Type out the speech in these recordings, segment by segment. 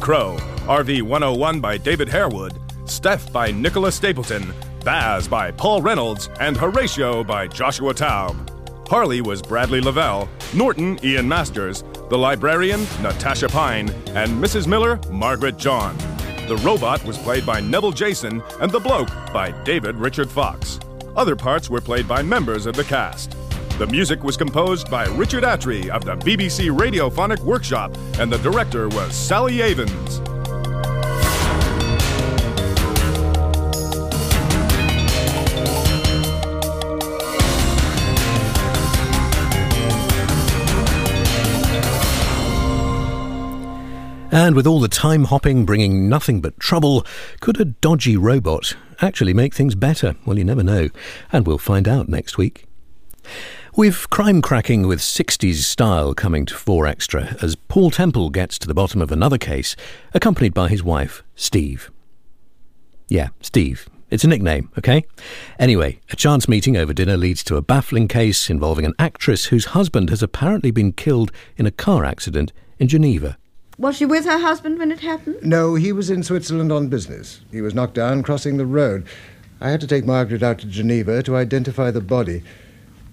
Crow, RV 101 by David Harewood, Steph by Nicholas Stapleton, Baz by Paul Reynolds, and Horatio by Joshua Taub. Harley was Bradley Lavelle, Norton Ian Masters, the librarian Natasha Pine, and Mrs. Miller Margaret John. The robot was played by Neville Jason, and the bloke by David Richard Fox. Other parts were played by members of the cast. The music was composed by Richard Attree of the BBC Radiophonic Workshop, and the director was Sally Avens. And with all the time hopping bringing nothing but trouble, could a dodgy robot actually make things better? Well, you never know. And we'll find out next week. We've crime cracking with 60s style coming to 4 Extra as Paul Temple gets to the bottom of another case, accompanied by his wife, Steve. Yeah, Steve. It's a nickname, okay? Anyway, a chance meeting over dinner leads to a baffling case involving an actress whose husband has apparently been killed in a car accident in Geneva. Was she with her husband when it happened? No, he was in Switzerland on business. He was knocked down crossing the road. I had to take Margaret out to Geneva to identify the body.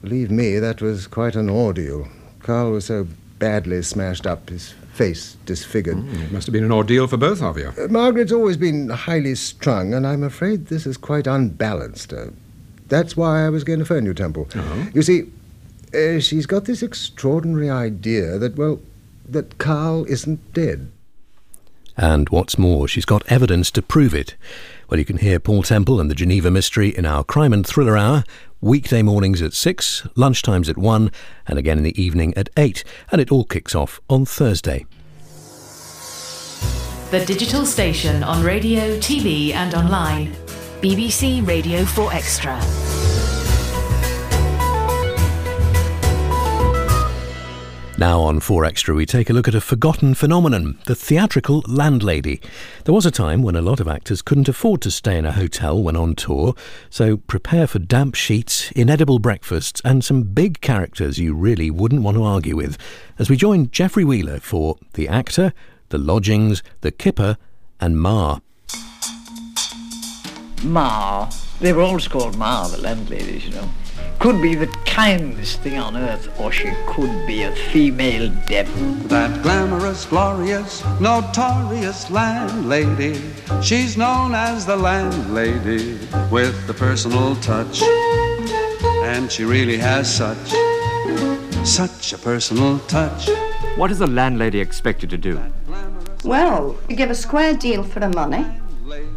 Believe me, that was quite an ordeal. Carl was so badly smashed up, his face disfigured. Mm, it must have been an ordeal for both of you. Uh, Margaret's always been highly strung, and I'm afraid this is quite unbalanced. Uh, that's why I was going to phone you, Temple. Uh-huh. You see, uh, she's got this extraordinary idea that, well, that Carl isn't dead. And what's more, she's got evidence to prove it. Well, you can hear Paul Temple and the Geneva Mystery in our Crime and Thriller Hour, weekday mornings at 6, lunchtimes at 1, and again in the evening at 8. And it all kicks off on Thursday. The digital station on radio, TV, and online. BBC Radio 4 Extra. Now on 4 Extra, we take a look at a forgotten phenomenon the theatrical landlady. There was a time when a lot of actors couldn't afford to stay in a hotel when on tour, so prepare for damp sheets, inedible breakfasts, and some big characters you really wouldn't want to argue with as we join Geoffrey Wheeler for The Actor, The Lodgings, The Kipper, and Ma. Ma. They were always called Ma, the landladies, you know. Could be the kindest thing on earth, or she could be a female devil. That glamorous, glorious, notorious landlady. She's known as the landlady with the personal touch. And she really has such, such a personal touch. What is a landlady expected to do? Well, you give a square deal for the money,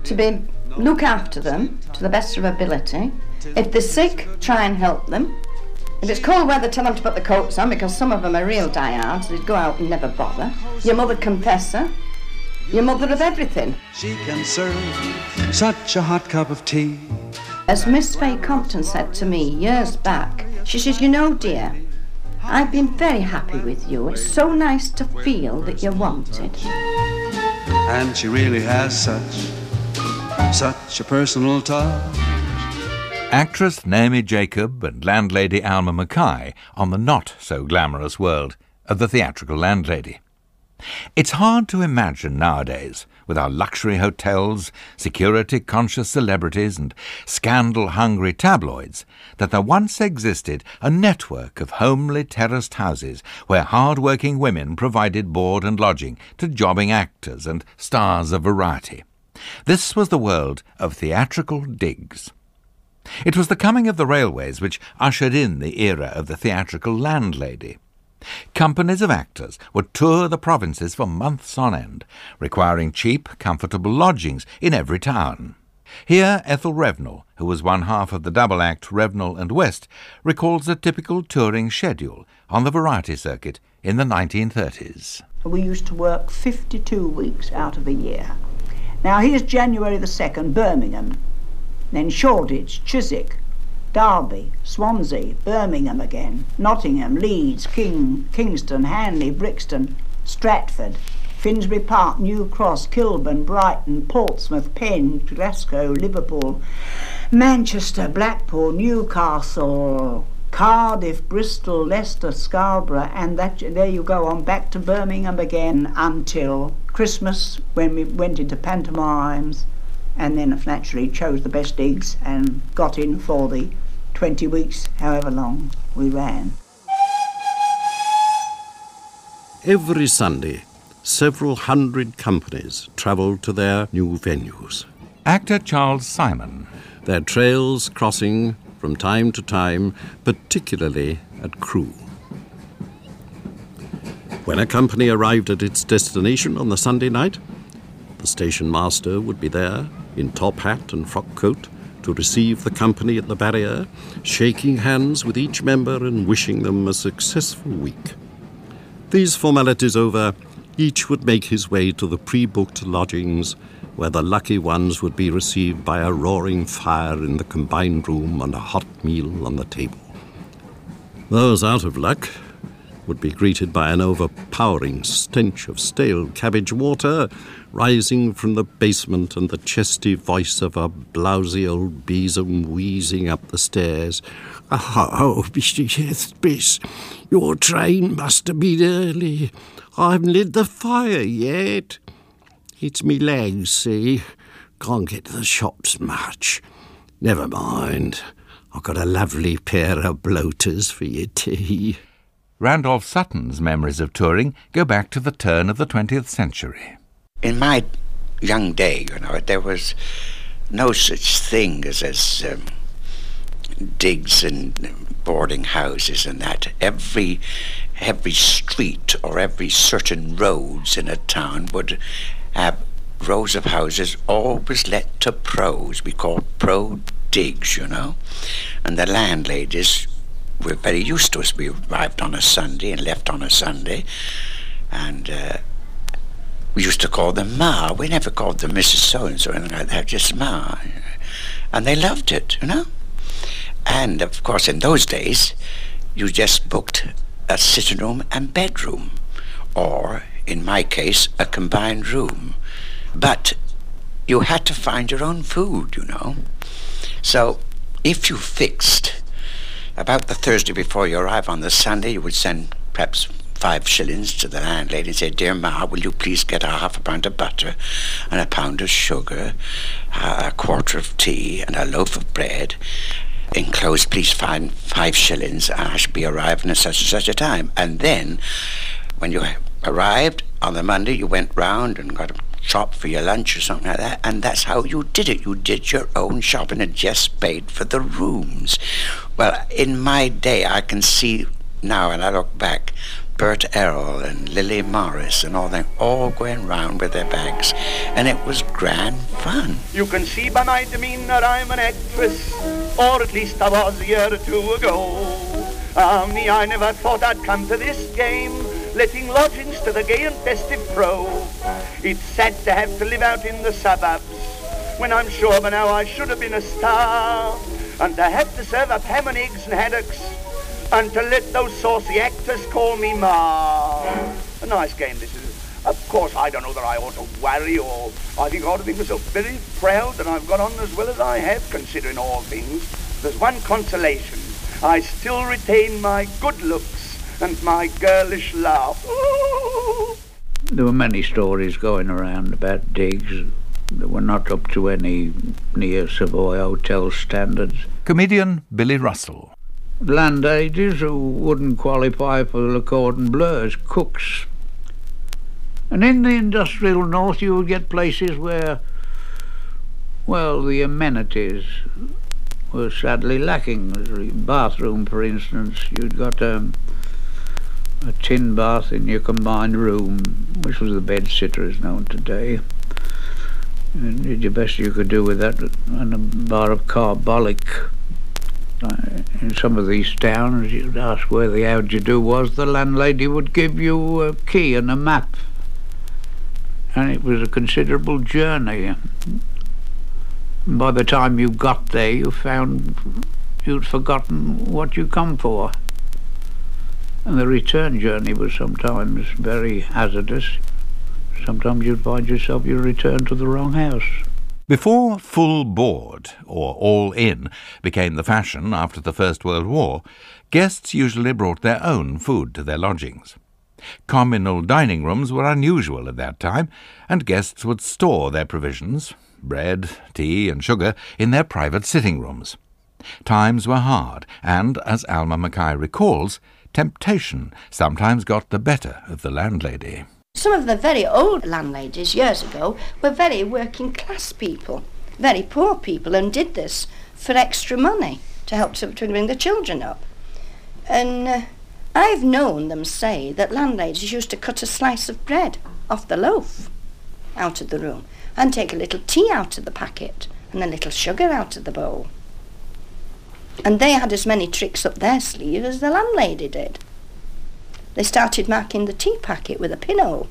to be look after them to the best of her ability. If they're sick, try and help them. If it's cold weather, tell them to put the coats on because some of them are real diehards. They'd go out and never bother. Your mother confessor. Your mother of everything. She can serve such a hot cup of tea. As Miss Fay Compton said to me years back, she says, You know, dear, I've been very happy with you. It's so nice to feel that you're wanted. And she really has such, such a personal touch. Actress Naomi Jacob and landlady Alma Mackay on the not so glamorous world of the theatrical landlady. It's hard to imagine nowadays, with our luxury hotels, security conscious celebrities, and scandal hungry tabloids, that there once existed a network of homely terraced houses where hard working women provided board and lodging to jobbing actors and stars of variety. This was the world of theatrical digs. It was the coming of the railways which ushered in the era of the theatrical landlady. Companies of actors would tour the provinces for months on end, requiring cheap, comfortable lodgings in every town. Here, Ethel Revnell, who was one half of the double act Revnell and West, recalls a typical touring schedule on the variety circuit in the 1930s. We used to work 52 weeks out of a year. Now, here's January the 2nd, Birmingham, then Shoreditch, Chiswick, Derby, Swansea, Birmingham again, Nottingham, Leeds, King, Kingston, Hanley, Brixton, Stratford, Finsbury Park, New Cross, Kilburn, Brighton, Portsmouth, Penn, Glasgow, Liverpool, Manchester, Blackpool, Newcastle, Cardiff, Bristol, Leicester, Scarborough, and that there you go on back to Birmingham again until Christmas when we went into pantomimes and then naturally chose the best digs and got in for the 20 weeks, however long we ran. Every Sunday, several hundred companies travelled to their new venues. Actor Charles Simon. Their trails crossing from time to time, particularly at Crewe. When a company arrived at its destination on the Sunday night, the station master would be there in top hat and frock coat to receive the company at the barrier, shaking hands with each member and wishing them a successful week. These formalities over, each would make his way to the pre booked lodgings where the lucky ones would be received by a roaring fire in the combined room and a hot meal on the table. Those out of luck would be greeted by an overpowering stench of stale cabbage water rising from the basement and the chesty voice of a blousy old besom wheezing up the stairs. Oh, Mr. Hethbris, your train must have been early. I haven't lit the fire yet. It's me legs, see? Can't get to the shops much. Never mind. I've got a lovely pair of bloaters for your tea. Randolph Sutton's memories of touring go back to the turn of the 20th century. In my young day, you know, there was no such thing as, as um, digs and boarding houses and that. Every every street or every certain roads in a town would have rows of houses always let to pros. We call pro digs, you know. And the landladies were very used to us. We arrived on a Sunday and left on a Sunday. And uh, we used to call them Ma. We never called them Mrs. So-and-so or anything like that, just Ma. And they loved it, you know. And, of course, in those days, you just booked a sitting room and bedroom. Or, in my case, a combined room. But you had to find your own food, you know. So, if you fixed about the Thursday before you arrive on the Sunday, you would send perhaps five shillings to the landlady and say, Dear Ma, will you please get a half a pound of butter and a pound of sugar, uh, a quarter of tea, and a loaf of bread? Enclosed, please find five shillings, I shall be arriving at such and such a time. And then, when you arrived on the Monday, you went round and got a shop for your lunch or something like that, and that's how you did it. You did your own shopping and just paid for the rooms. Well, in my day, I can see now, and I look back, Bert Errol and Lily Morris and all them all going round with their bags, and it was grand fun. You can see by my demeanor I'm an actress, or at least I was a year or two ago. Ah, me, I never thought I'd come to this game letting lodgings to the gay and festive pro. It's sad to have to live out in the suburbs, when I'm sure by now I should have been a star, and to have to serve up ham and eggs and haddocks, and to let those saucy actors call me Ma. A nice game this is. Of course, I don't know that I ought to worry, or I think I ought to think myself very proud that I've got on as well as I have, considering all things. There's one consolation. I still retain my good looks and my girlish laugh. there were many stories going around about digs that were not up to any near Savoy Hotel standards. Comedian Billy Russell. Land Landladies who wouldn't qualify for the cordon bleu as cooks. And in the industrial north you would get places where, well, the amenities were sadly lacking. The bathroom, for instance, you'd got um, a tin bath in your combined room, which was the bed sitter as known today. And did your best you could do with that, and a bar of carbolic. Uh, in some of these towns, you'd ask where the you do was, the landlady would give you a key and a map. And it was a considerable journey. by the time you got there, you found you'd forgotten what you come for and the return journey was sometimes very hazardous. Sometimes you'd find yourself you returned to the wrong house. Before full board, or all in, became the fashion after the First World War, guests usually brought their own food to their lodgings. Communal dining rooms were unusual at that time, and guests would store their provisions, bread, tea, and sugar, in their private sitting rooms. Times were hard, and, as Alma Mackay recalls, temptation sometimes got the better of the landlady. Some of the very old landladies years ago were very working class people, very poor people, and did this for extra money to help to, to bring the children up. And uh, I've known them say that landladies used to cut a slice of bread off the loaf out of the room and take a little tea out of the packet and a little sugar out of the bowl. And they had as many tricks up their sleeve as the landlady did. They started marking the tea packet with a pinhole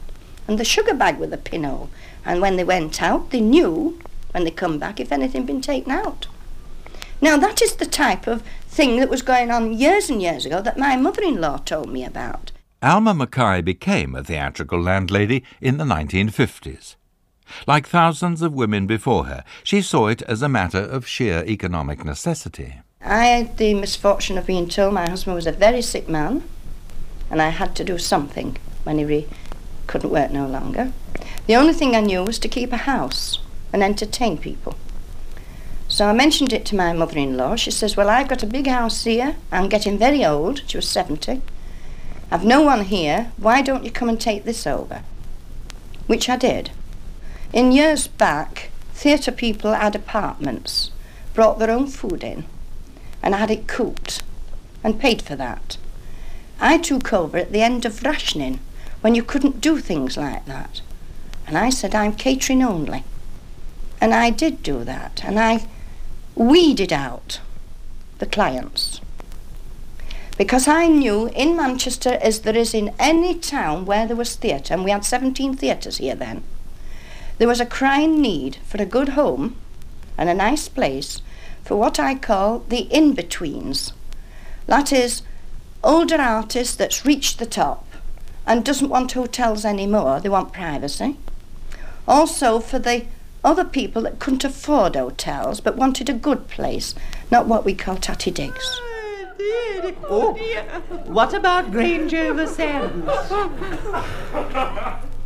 and the sugar bag with a pinhole. And when they went out, they knew when they come back if anything had been taken out. Now, that is the type of thing that was going on years and years ago that my mother in law told me about. Alma Mackay became a theatrical landlady in the 1950s. Like thousands of women before her, she saw it as a matter of sheer economic necessity. I had the misfortune of being told my husband was a very sick man, and I had to do something when he couldn't work no longer. The only thing I knew was to keep a house and entertain people. So I mentioned it to my mother in law. She says, Well, I've got a big house here. I'm getting very old. She was 70. I've no one here. Why don't you come and take this over? Which I did. In years back, theatre people had apartments, brought their own food in, and had it cooked and paid for that. I took over at the end of rationing when you couldn't do things like that. And I said, I'm catering only. And I did do that, and I weeded out the clients. Because I knew in Manchester, as there is in any town where there was theatre, and we had 17 theatres here then, there was a crying need for a good home and a nice place for what I call the in betweens. That is, older artists that's reached the top and doesn't want hotels anymore, they want privacy. Also, for the other people that couldn't afford hotels but wanted a good place, not what we call tatty digs. Oh, what about Grange over Sands?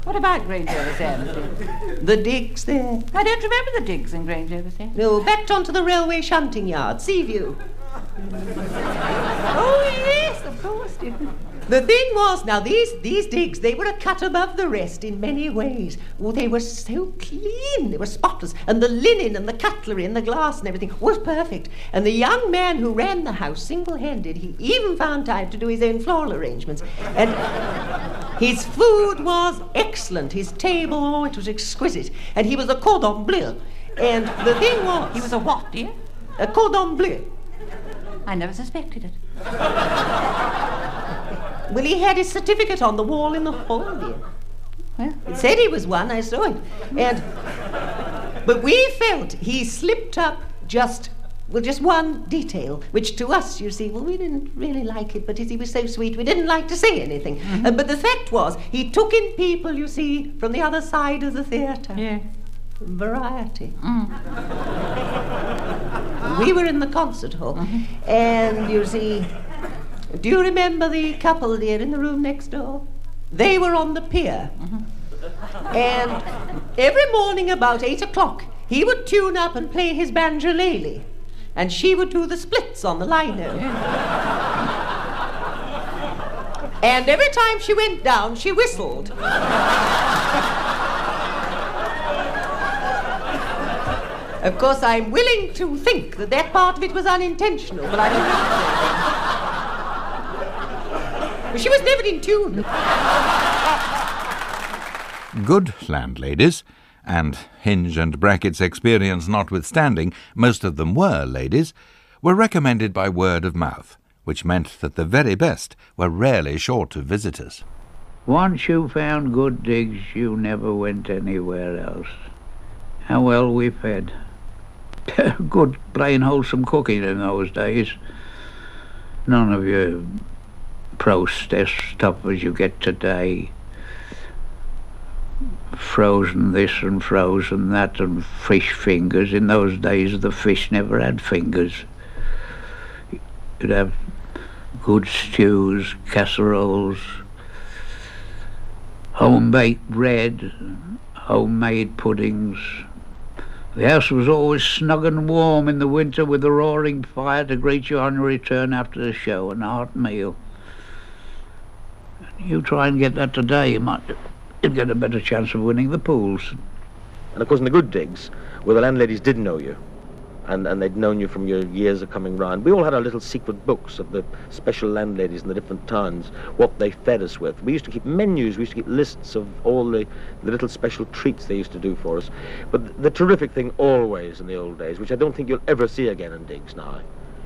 What about Grange over Sands? The digs there. I don't remember the digs in Grange over Sands. No, backed onto the railway shunting yard, Seaview. oh, yes, The thing was, now these these digs, they were a cut above the rest in many ways. Oh, they were so clean, they were spotless, and the linen and the cutlery and the glass and everything was perfect. And the young man who ran the house, single-handed, he even found time to do his own floral arrangements. And his food was excellent. His table, oh, it was exquisite. And he was a cordon bleu. And the thing was, he was a what, dear? A cordon bleu. I never suspected it. Well, he had his certificate on the wall in the hall, dear. Well, it said he was one, I saw it. And but we felt he slipped up just well, just one detail, which to us, you see, well, we didn't really like it, but he was so sweet, we didn't like to say anything. Mm-hmm. Uh, but the fact was, he took in people, you see, from the other side of the theatre. Yeah. Variety. Mm. We were in the concert hall, Mm-hmm. and you see, do you remember the couple there in the room next door? They were on the pier. Mm-hmm. And every morning about eight o'clock, he would tune up and play his banjolele, and she would do the splits on the lino. And every time she went down, she whistled. Of course, I'm willing to think that that part of it was unintentional, but I don't know. But she was never in tune. Good landladies, and Hinge and Bracket's experience notwithstanding, most of them were ladies, were recommended by word of mouth, which meant that the very best were rarely short of visitors. Once you found good digs, you never went anywhere else. How well we fed. good, plain, wholesome cooking in those days. None of your processed stuff as you get today. Frozen this and frozen that and fish fingers. In those days, the fish never had fingers. You'd have good stews, casseroles, home-baked bread, homemade puddings. The house was always snug and warm in the winter with a roaring fire to greet you on your return after the show and a hot meal. You try and get that today, you might you'd get a better chance of winning the pools. And of course, in the good digs, where the landladies did know you, and, and they'd known you from your years of coming round, we all had our little secret books of the special landladies in the different towns, what they fed us with. We used to keep menus, we used to keep lists of all the, the little special treats they used to do for us. But the terrific thing always in the old days, which I don't think you'll ever see again in digs now,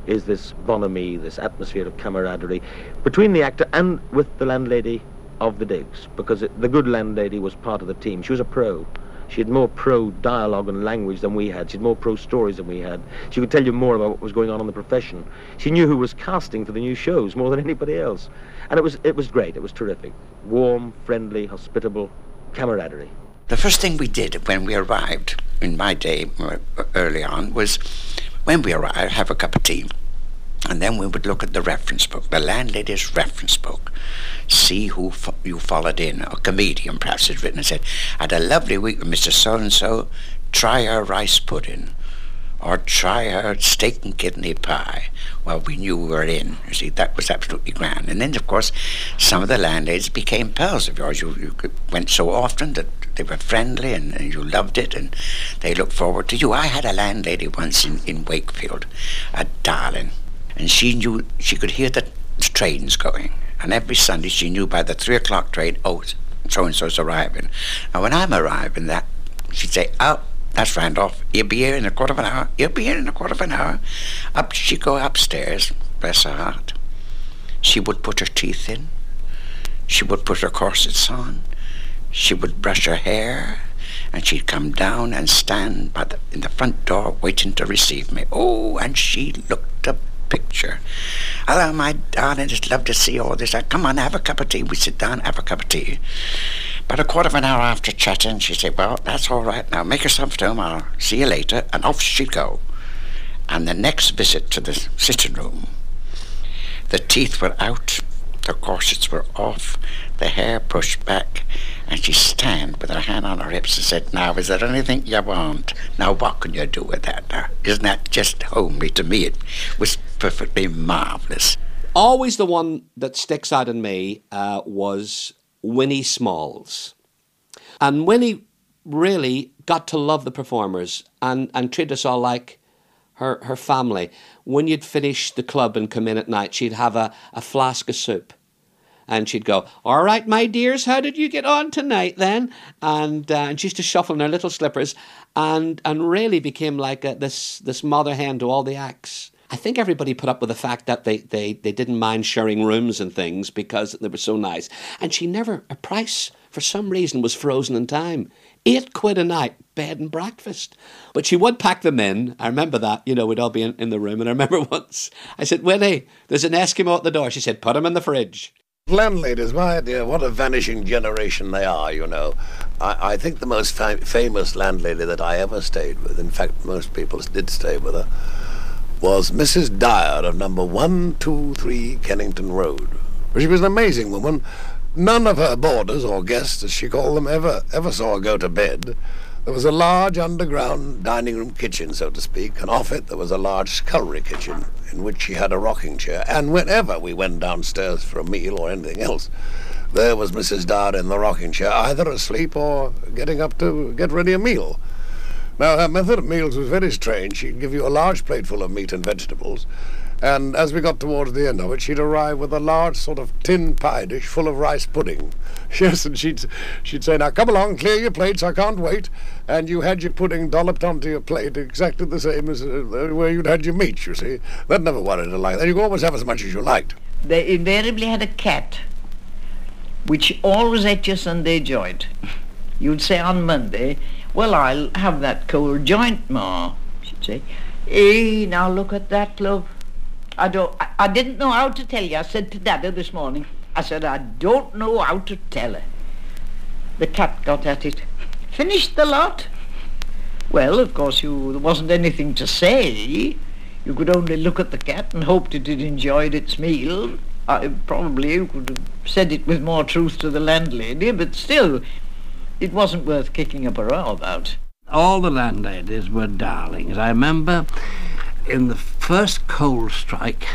is this bonhomie, this atmosphere of camaraderie between the actor and with the landlady of the digs, because it, the good landlady was part of the team. She was a pro. She had more pro dialogue and language than we had. She had more pro stories than we had. She could tell you more about what was going on in the profession. She knew who was casting for the new shows more than anybody else. And it was, it was great. It was terrific. Warm, friendly, hospitable, camaraderie. The first thing we did when we arrived, in my day uh, early on, was when we arrived, have a cup of tea. And then we would look at the reference book, the landlady's reference book, see who fo- you followed in. A comedian perhaps had written and said, had a lovely week with Mr. So-and-so, try her rice pudding, or try her steak and kidney pie. Well, we knew we were in. You see, that was absolutely grand. And then, of course, some of the landladies became pals of yours. You, you went so often that they were friendly and, and you loved it and they looked forward to you. I had a landlady once in, in Wakefield, a darling, and she knew, she could hear the trains going. And every Sunday she knew by the three o'clock train, oh, so-and-so's arriving. And when I'm arriving, that she'd say, oh, that's Randolph. He'll be here in a quarter of an hour. He'll be here in a quarter of an hour. Up she'd go upstairs, bless her heart. She would put her teeth in. She would put her corsets on. She would brush her hair. And she'd come down and stand by the, in the front door waiting to receive me. Oh, and she looked a picture. Hello, my darling, just love to see all this. Come on, have a cup of tea. We sit down, have a cup of tea. About a quarter of an hour after chatting, she said, Well, that's all right now. Make yourself at home. I'll see you later. And off she'd go. And the next visit to the sitting room, the teeth were out, the corsets were off, the hair pushed back, and she'd stand with her hand on her hips and said, Now, is there anything you want? Now, what can you do with that now? Isn't that just homely to me? It was perfectly marvellous. Always the one that sticks out in me uh, was Winnie Smalls. And Winnie really got to love the performers and, and treat us all like her, her family. When you'd finish the club and come in at night, she'd have a, a flask of soup. And she'd go, All right, my dears, how did you get on tonight then? And, uh, and she used to shuffle in her little slippers and, and really became like a, this, this mother hen to all the acts. I think everybody put up with the fact that they, they, they didn't mind sharing rooms and things because they were so nice. And she never, a price for some reason was frozen in time. Eight quid a night, bed and breakfast. But she would pack them in. I remember that, you know, we'd all be in, in the room. And I remember once I said, Winnie, there's an Eskimo at the door. She said, put him in the fridge. Landladies, my dear, what a vanishing generation they are, you know. I, I think the most fa- famous landlady that I ever stayed with, in fact, most people did stay with her, was Mrs. Dyer of number 123 Kennington Road. She was an amazing woman. None of her boarders, or guests as she called them, ever, ever saw her go to bed. There was a large underground dining room kitchen, so to speak, and off it there was a large scullery kitchen in which she had a rocking chair. And whenever we went downstairs for a meal or anything else, there was Mrs. Dyer in the rocking chair, either asleep or getting up to get ready a meal. Now, her method of meals was very strange. She'd give you a large plateful of meat and vegetables, and as we got towards the end of it, she'd arrive with a large sort of tin pie dish full of rice pudding. Yes, and she'd she'd say, "Now come along, clear your plates. I can't wait." And you had your pudding dolloped onto your plate exactly the same as uh, where you'd had your meat. You see, that never worried her like that. You could always have as much as you liked. They invariably had a cat, which always ate your Sunday joint. You'd say on Monday, well, I'll have that cold joint, Ma. She'd say, Eh, now look at that, love. I don't, I, I didn't know how to tell you. I said to Daddy this morning, I said, I don't know how to tell her. The cat got at it. Finished the lot? Well, of course, you, there wasn't anything to say. You could only look at the cat and hope it had enjoyed its meal. I, probably you could have said it with more truth to the landlady, but still, it wasn't worth kicking up a row about. All the landladies were darlings. I remember in the first coal strike,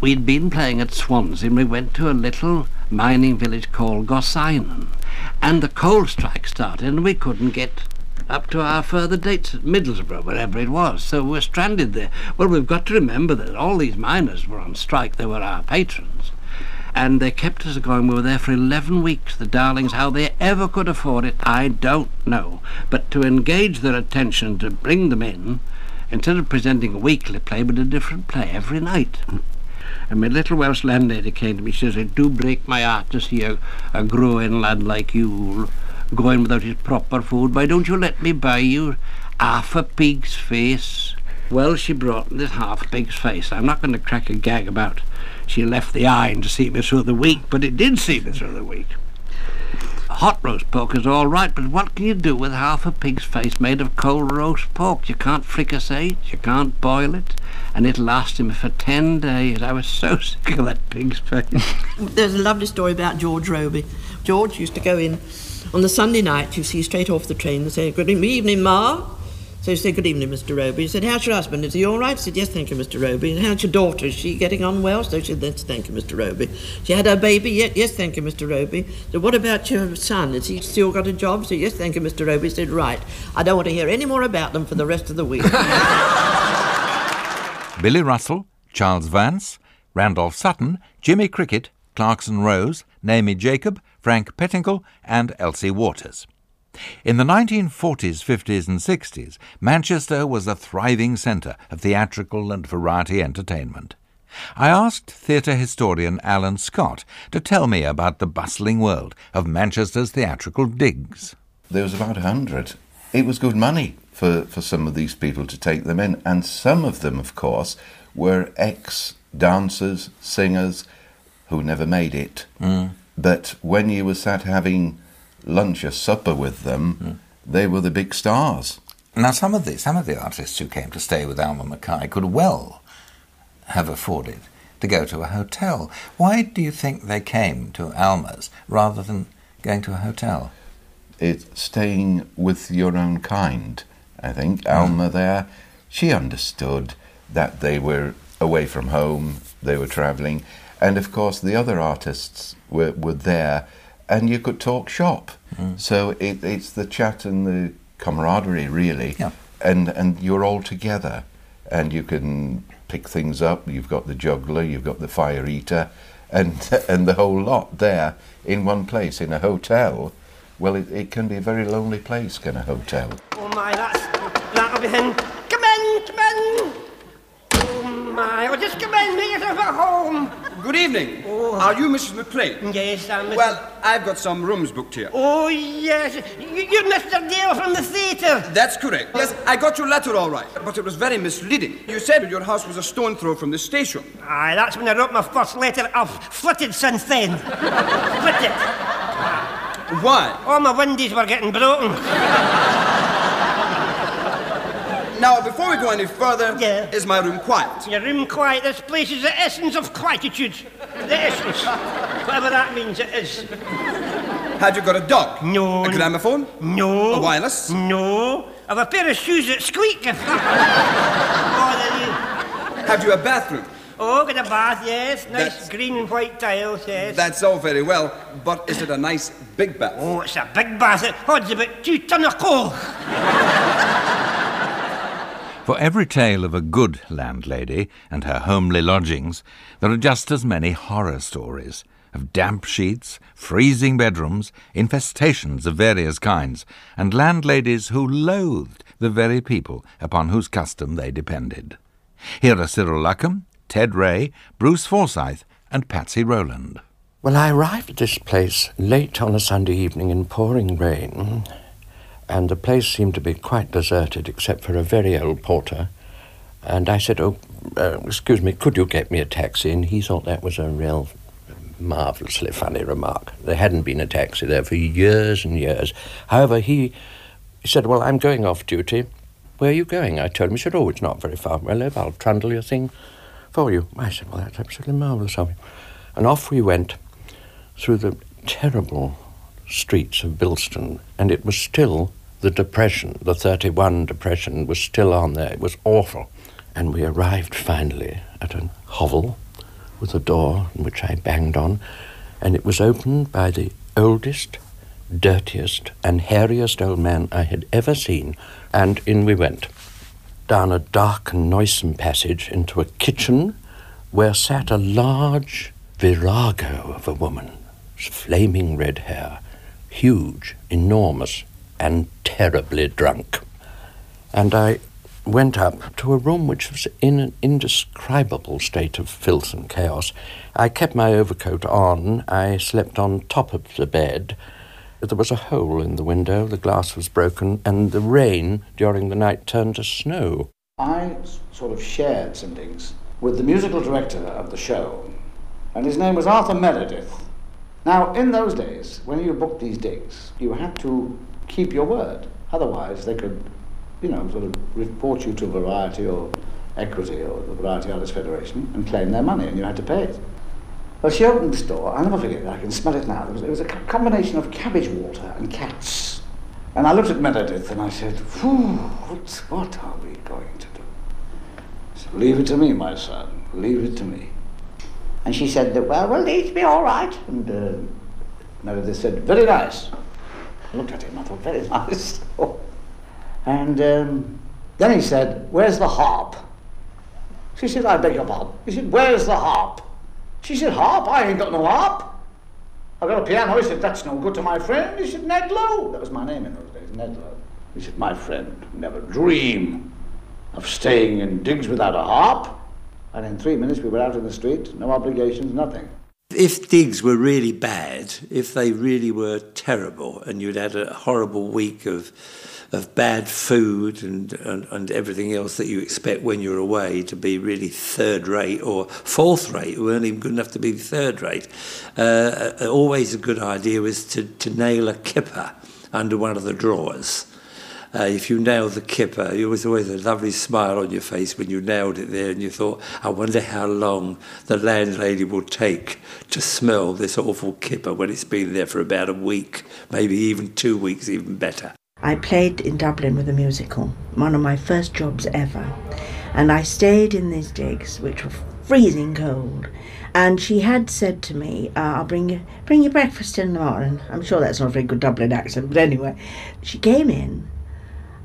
we'd been playing at Swansea and we went to a little mining village called Gorseinon. And the coal strike started and we couldn't get up to our further dates at Middlesbrough, wherever it was. So we're stranded there. Well, we've got to remember that all these miners were on strike. They were our patrons. And they kept us going. We were there for 11 weeks. The darlings, how they ever could afford it, I don't know. But to engage their attention, to bring them in, instead of presenting a weekly play, but a different play every night. And my little Welsh landlady came to me, she says, it do break my heart to see a, a growing lad like you going without his proper food. Why don't you let me buy you half a pig's face? Well, she brought this half pig's face. I'm not going to crack a gag about she left the iron to see me through the week, but it did see me through the week. Hot roast pork is all right, but what can you do with half a pig's face made of cold roast pork? You can't fricassee it, you can't boil it, and it lasted me for ten days. I was so sick of that pig's face. There's a lovely story about George Robey. George used to go in on the Sunday night, you see, straight off the train and say, Good evening, Ma. So you say, Good evening, Mr. Robey. He said, How's your husband? Is he all right? I said, Yes, thank you, Mr. Robey. And how's your daughter? Is she getting on well? So she said, Yes, thank you, Mr. Robey. She had her baby? Yes, yes, thank you, Mr. Robey. So what about your son? Has he still got a job? So yes, thank you, Mr. Robey. He said, Right. I don't want to hear any more about them for the rest of the week. Billy Russell, Charles Vance, Randolph Sutton, Jimmy Cricket, Clarkson Rose, Naomi Jacob, Frank Pettingell, and Elsie Waters. In the 1940s, 50s, and 60s, Manchester was a thriving centre of theatrical and variety entertainment. I asked theatre historian Alan Scott to tell me about the bustling world of Manchester's theatrical digs. There was about a hundred. It was good money for, for some of these people to take them in, and some of them, of course, were ex dancers, singers who never made it. Mm. But when you were sat having lunch or supper with them, hmm. they were the big stars. Now, some of the some of the artists who came to stay with Alma Mackay could well have afforded to go to a hotel. Why do you think they came to Alma's rather than going to a hotel? It's staying with your own kind, I think. Hmm. Alma there, she understood that they were away from home, they were travelling, and of course the other artists were, were there, and you could talk shop. Mm. So it, it's the chat and the camaraderie, really, and and you're all together, and you can pick things up. You've got the juggler, you've got the fire eater, and and the whole lot there in one place in a hotel. Well, it, it can be a very lonely place, can a hotel? Oh my, that's that'll be him. Come in, come in. Oh my, oh just come in, make yourself at home. Good evening. Oh. Are you Mrs. McLean? Yes, I'm. Mrs. Well, I've got some rooms booked here. Oh yes, you, you're Mr. Dale from the theatre. That's correct. Yes, I got your letter all right, but it was very misleading. You said your house was a stone throw from the station. Aye, that's when I wrote my first letter. I've flitted since then. flitted. Why? All my windies were getting broken. Now, before we go any further, is my room quiet? Your room quiet. This place is the essence of quietude. The essence. Whatever that means, it is. Have you got a dog? No. A gramophone? No. A wireless? No. I've a pair of shoes that squeak. you. Have you a bathroom? Oh, got a bath, yes. Nice That's- green and white tiles, yes. That's all very well, but is it a nice big bath? Oh, it's a big bath. It holds about two ton of coal. For every tale of a good landlady and her homely lodgings, there are just as many horror stories of damp sheets, freezing bedrooms, infestations of various kinds, and landladies who loathed the very people upon whose custom they depended. Here are Cyril Luckham, Ted Ray, Bruce Forsyth, and Patsy Rowland. Well, I arrived at this place late on a Sunday evening in pouring rain, and the place seemed to be quite deserted except for a very old porter. And I said, Oh, uh, excuse me, could you get me a taxi? And he thought that was a real marvellously funny remark. There hadn't been a taxi there for years and years. However, he, said, Well, I'm going off duty. Where are you going? I told him. He said, Oh, it's not very far where I live. I'll trundle your thing for you. I said, Well, that's absolutely marvellous of you. And off we went through the terrible streets of Bilston, and it was still the depression, the 31 depression was still on there. It was awful. And we arrived finally at a hovel with a door which I banged on, and it was opened by the oldest, dirtiest, and hairiest old man I had ever seen, and in we went. Down a dark and noisome passage into a kitchen where sat a large virago of a woman, flaming red hair, huge, enormous, and terribly drunk. And I went up to a room which was in an indescribable state of filth and chaos. I kept my overcoat on. I slept on top of the bed. There was a hole in the window, the glass was broken, and the rain during the night turned to snow. I sort of shared some digs with the musical director of the show, and his name was Arthur Meredith. Now, in those days, when you booked these digs, you had to keep your word. Otherwise, they could, you know, sort of report you to Variety or Equity or the Variety Artists Federation and claim their money, and you had to pay it. Well, she opened this door. I'll never forget it. I can smell it now. It was, it was a combination of cabbage water and cats. And I looked at Meredith and I said, what, what are we going to do? Leave it to me, my son. Leave it to me. And she said, that, well, will these be all right? And uh, Meredith said, very nice. I looked at him, I thought, very nice. and um, then he said, where's the harp? She said, I beg your pardon. He said, where's the harp? She said, harp? I ain't got no harp. I've got a piano. He said, that's no good to my friend. He said, Nedlo. That was my name in those days, Nedlo. He said, my friend, never dream of staying in digs without a harp. And in three minutes we were out in the street, no obligations, nothing. If digs were really bad, if they really were terrible, and you'd had a horrible week of of bad food and, and, and everything else that you expect when you're away to be really third rate or fourth rate, weren't even good enough to be third rate. Uh, always a good idea was to, to nail a kipper under one of the drawers. Uh, if you nailed the kipper, you was always a lovely smile on your face when you nailed it there, and you thought, I wonder how long the landlady will take to smell this awful kipper when it's been there for about a week, maybe even two weeks, even better. I played in Dublin with a musical, one of my first jobs ever, and I stayed in these digs, which were freezing cold. And she had said to me, uh, "I'll bring you bring you breakfast in the morning." I'm sure that's not a very good Dublin accent, but anyway, she came in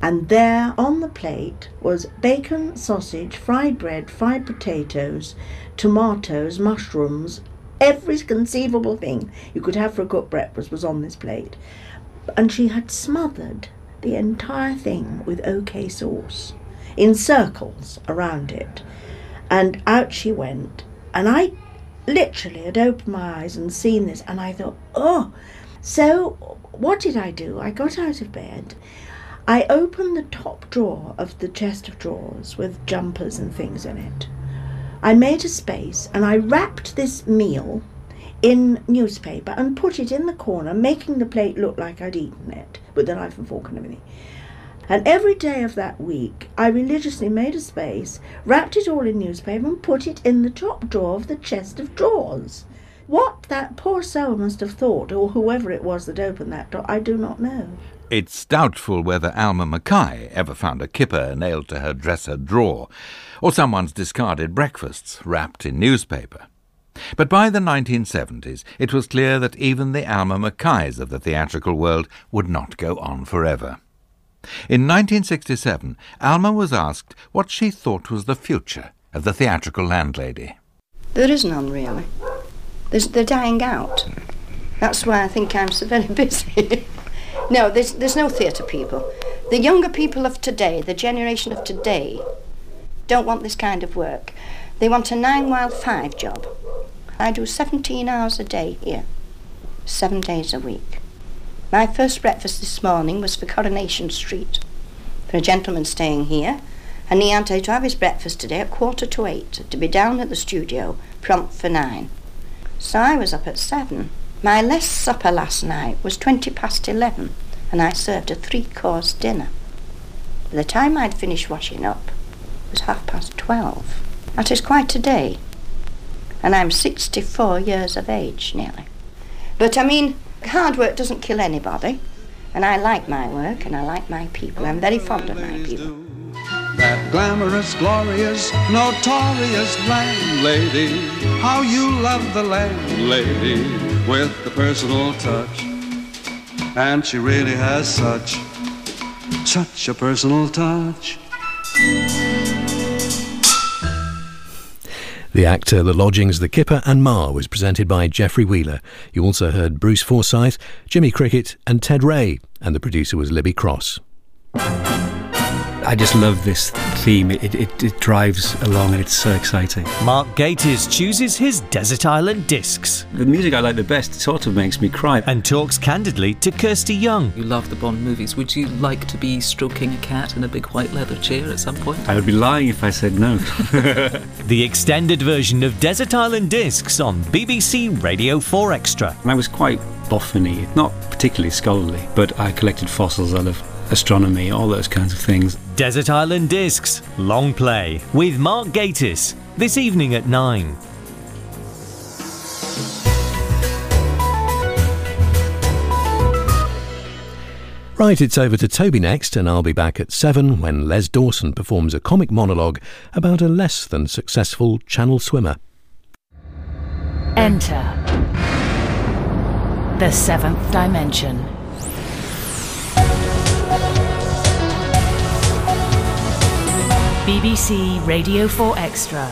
and there on the plate was bacon, sausage, fried bread, fried potatoes, tomatoes, mushrooms, every conceivable thing you could have for a good breakfast was on this plate. And she had smothered the entire thing with OK sauce in circles around it. And out she went. And I literally had opened my eyes and seen this, and I thought, oh. So what did I do? I got out of bed I opened the top drawer of the chest of drawers with jumpers and things in it. I made a space and I wrapped this meal in newspaper and put it in the corner, making the plate look like I'd eaten it with the knife and fork and everything. And every day of that week, I religiously made a space, wrapped it all in newspaper, and put it in the top drawer of the chest of drawers. What that poor soul must have thought, or whoever it was that opened that door, I do not know. It's doubtful whether Alma Mackay ever found a kipper nailed to her dresser drawer, or someone's discarded breakfasts wrapped in newspaper. But by the 1970s, it was clear that even the Alma Mackays of the theatrical world would not go on forever. In 1967, Alma was asked what she thought was the future of the theatrical landlady. There is none, really. There's, they're dying out. That's why I think I'm so very busy. No, there's, there's no theatre people. The younger people of today, the generation of today, don't want this kind of work. They want a nine while five job. I do 17 hours a day here, seven days a week. My first breakfast this morning was for Coronation Street, for a gentleman staying here, and he had to have his breakfast today at quarter to eight, to be down at the studio prompt for nine. So I was up at seven. My last supper last night was twenty past eleven, and I served a three-course dinner. By the time I'd finished washing up, it was half past twelve. That is quite a day, and I'm sixty-four years of age nearly. But I mean, hard work doesn't kill anybody. And I like my work and I like my people. I'm very fond of my people. That glamorous, glorious, notorious landlady. How you love the landlady with the personal touch. And she really has such, such a personal touch. The actor, The Lodgings, The Kipper and Ma was presented by Geoffrey Wheeler. You also heard Bruce Forsyth, Jimmy Cricket and Ted Ray, and the producer was Libby Cross. I just love this theme. It, it, it drives along and it's so exciting. Mark Gatiss chooses his Desert Island Discs. The music I like the best sort of makes me cry. And talks candidly to Kirsty Young. You love the Bond movies. Would you like to be stroking a cat in a big white leather chair at some point? I would be lying if I said no. the extended version of Desert Island Discs on BBC Radio 4 Extra. I was quite boffiny, not particularly scholarly, but I collected fossils out of astronomy, all those kinds of things. Desert Island Discs, long play, with Mark Gatiss, this evening at 9. Right, it's over to Toby next, and I'll be back at 7 when Les Dawson performs a comic monologue about a less than successful channel swimmer. Enter the seventh dimension. BBC Radio 4 Extra.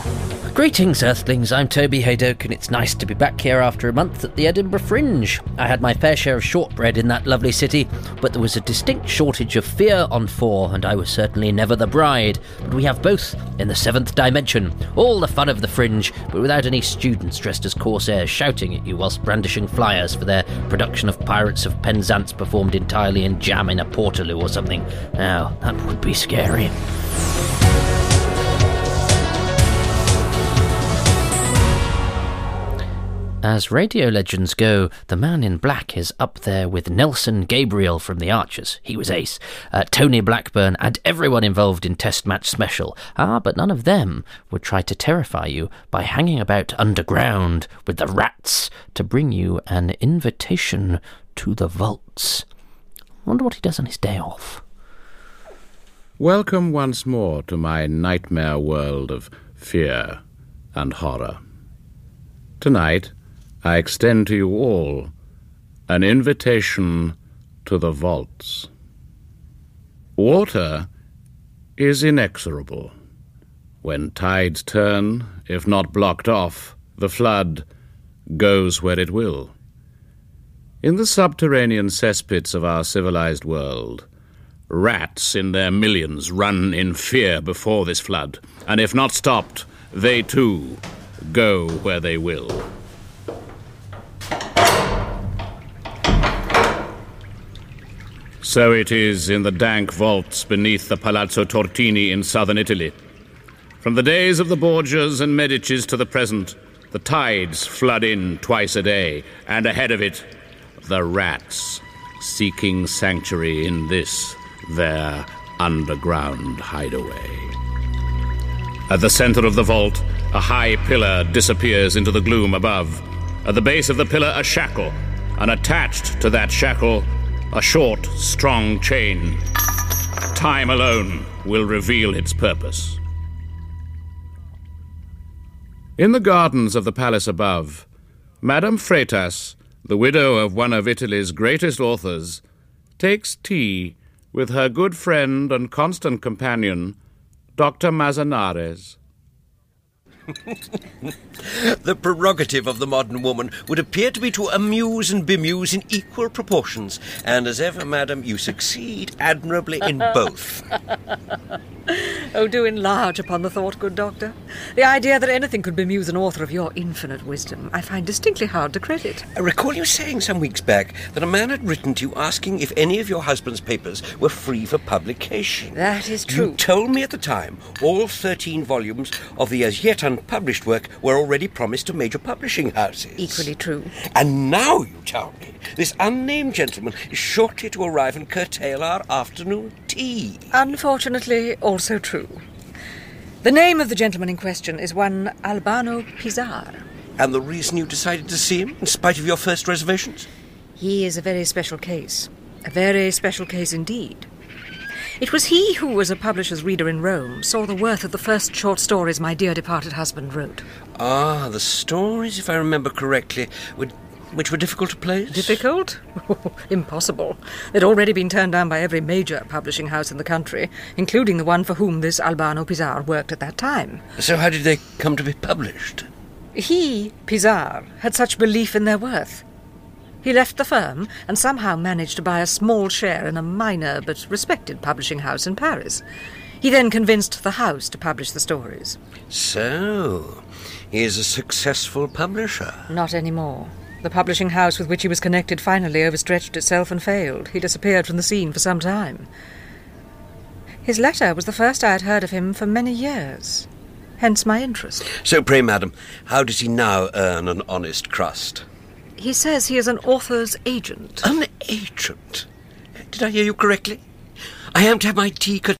Greetings, Earthlings. I'm Toby Hadoke, and it's nice to be back here after a month at the Edinburgh Fringe. I had my fair share of shortbread in that lovely city, but there was a distinct shortage of fear on four, and I was certainly never the bride. But we have both in the seventh dimension. All the fun of the Fringe, but without any students dressed as corsairs shouting at you whilst brandishing flyers for their production of Pirates of Penzance performed entirely in jam in a portaloo or something. Now, that would be scary. As radio legends go, the man in black is up there with Nelson Gabriel from The Archers. He was ace. Uh, Tony Blackburn and everyone involved in Test Match Special. Ah, but none of them would try to terrify you by hanging about underground with the rats to bring you an invitation to the vaults. Wonder what he does on his day off. Welcome once more to my nightmare world of fear and horror. Tonight, I extend to you all an invitation to the vaults. Water is inexorable. When tides turn, if not blocked off, the flood goes where it will. In the subterranean cesspits of our civilized world, rats in their millions run in fear before this flood, and if not stopped, they too go where they will. So it is in the dank vaults beneath the Palazzo Tortini in southern Italy. From the days of the Borgias and Medicis to the present, the tides flood in twice a day, and ahead of it, the rats, seeking sanctuary in this, their underground hideaway. At the center of the vault, a high pillar disappears into the gloom above. At the base of the pillar, a shackle, and attached to that shackle, a short, strong chain. Time alone will reveal its purpose. In the gardens of the palace above, Madame Freitas, the widow of one of Italy's greatest authors, takes tea with her good friend and constant companion, Dr. Mazanares. the prerogative of the modern woman would appear to be to amuse and bemuse in equal proportions, and as ever, madam, you succeed admirably in both. oh, do enlarge upon the thought, good doctor. The idea that anything could bemuse an author of your infinite wisdom, I find distinctly hard to credit. I recall you saying some weeks back that a man had written to you asking if any of your husband's papers were free for publication. That is true. You told me at the time all 13 volumes of the as yet unpublished work were already promised to major publishing houses. Equally true. And now you tell me this unnamed gentleman is shortly to arrive and curtail our afternoon tea. Unfortunately, also true. The name of the gentleman in question is one Albano Pizar. And the reason you decided to see him, in spite of your first reservations? He is a very special case. A very special case indeed. It was he who, as a publisher's reader in Rome, saw the worth of the first short stories my dear departed husband wrote. Ah, the stories, if I remember correctly, were, which were difficult to place? Difficult? Impossible. They'd already been turned down by every major publishing house in the country, including the one for whom this Albano Pizar worked at that time. So how did they come to be published? He, Pizar, had such belief in their worth. He left the firm and somehow managed to buy a small share in a minor but respected publishing house in Paris. He then convinced the house to publish the stories. So, he is a successful publisher. Not anymore. The publishing house with which he was connected finally overstretched itself and failed. He disappeared from the scene for some time. His letter was the first I had heard of him for many years. Hence my interest. So, pray, madam, how does he now earn an honest crust? He says he is an author's agent. An agent? Did I hear you correctly? I am to have my tea cut